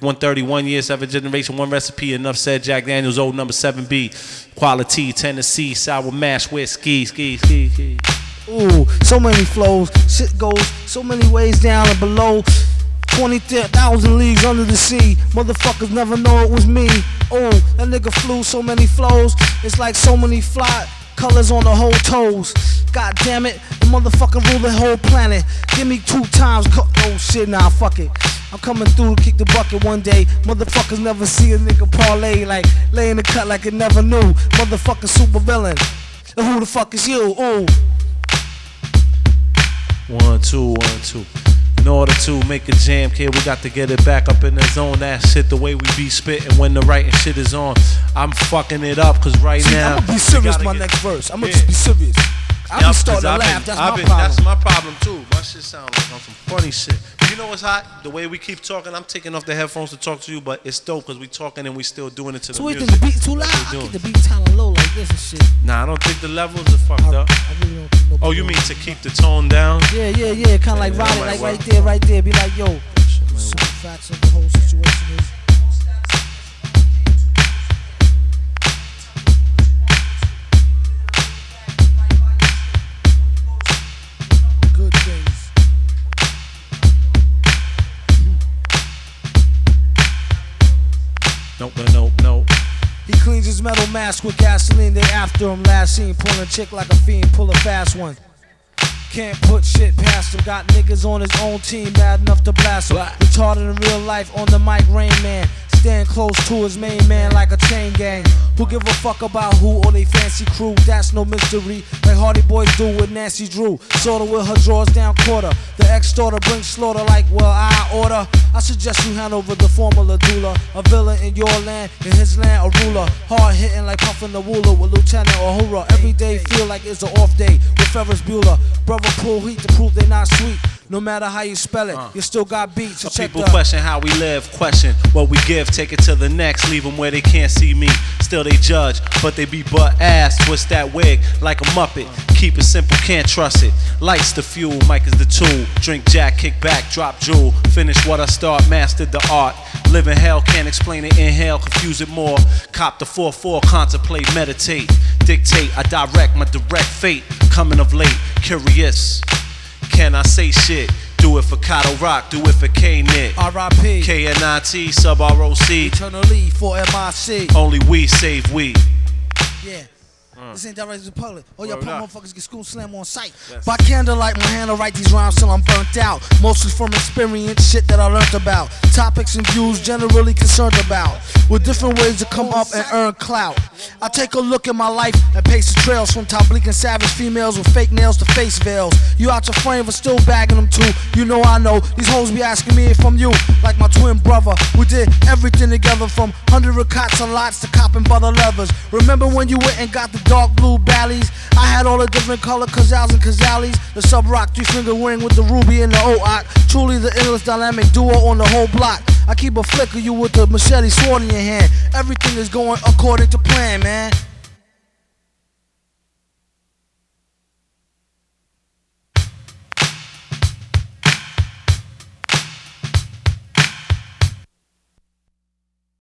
131 years, seven generation, one recipe. Enough said. Jack Daniels, old number 7B. Quality, Tennessee, sour mash, whiskey, ski, ski, ski. Ooh, so many flows. Shit goes so many ways down and below. 20,000 leagues under the sea. Motherfuckers never know it was me. Oh, that nigga flew so many flows. It's like so many fly colors on the whole toes. God damn it, the motherfucker rule the whole planet. Give me two times. Co- oh shit, nah, fuck it. I'm coming through to kick the bucket one day. Motherfuckers never see a nigga parlay like laying the cut like it never knew. Motherfucker super villain. And who the fuck is you? Ooh. One, two, one, two. In order to make a jam, kid, we got to get it back up in the zone. That shit, the way we be spitting when the writing shit is on. I'm fucking it up, cause right See, now. I'm gonna be serious my next verse. I'm gonna Yeah. just be serious. I'm be starting to laugh. been- That's I've my been- problem. That's my problem too. My shit sound like on some funny shit. You know what's hot? The way we keep talking. I'm taking off the headphones to talk to you, but it's dope because we talking and we still doing it to so the music. think the beat too loud? I get the beat kinda low like this and shit. Nah, I don't think the levels are fucked I, up. I really don't think Oh, you mean to keep the tone down? Yeah, yeah, yeah. Like Yeah, ride it, like work. right there, right there. Be like, yo, some facts of the whole situation is. Good things. Nope, no, nope, nope. He cleans his metal mask with gasoline. They after him. Last seen pulling a chick like a fiend. Pull a fast one. Can't put shit past him. Got niggas on his own team mad enough to blast him. Retarded in real life on the mic, Rain Man. Stand close to his main man like a chain gang. Who give a fuck about who or they fancy crew? That's no mystery. Like Hardy Boys do with Nancy Drew. Sorta with her drawers down quarter. The ex daughter brings slaughter like, well, I order. I suggest you hand over the formula doula. A villain in your land, in his land, a ruler. Hard hitting like puffing the ruler with Lieutenant Uhura. Every day feel like it's an off day with Ferris Bueller. Brother pull heat to prove they not sweet. No matter how you spell it, uh. you still got beats. So people the question how we live, question what we give, take it to the next, leave them where they can't see me. Still they judge, but they be butt ass. Twist that wig like a muppet. Keep it simple, can't trust it. Lights the fuel, mic is the tool. Drink jack, kick back, drop jewel. Finish what I start, mastered the art. Live in hell, can't explain it. Inhale, confuse it more. Cop the 4-4, contemplate, meditate. Dictate, I direct my direct fate. Coming of late, curious. Can I say shit? Do it for Kato Rock, do it for K-Nit. R.I.P. KNIT, Subroc. Eternally for MIC. Only we save we. Yeah. Mm. This ain't direct to the public. Oh, y'all punk motherfuckers get school slam on sight. By candlelight, my hand to write these rhymes till I'm burnt out. Mostly from experience, shit that I learned about. Topics and views generally concerned about. With different ways to come up and earn clout. I take a look at my life and pace the trails from top bleak and savage females with fake nails to face veils. You out your frame, but still bagging them too. You know I know these hoes be asking me if I'm you, like my twin brother. We did everything together from hundred cots and lots to copping butter levers. Remember when you went and got the dark blue ballies? I had all the different color Cazals and Kazalis. The Subroc three finger ring with the ruby and the OOC. Truly the endless dynamic duo on the whole block. I keep a flick of you with the machete sword in your hand. Everything is going according to plan, man.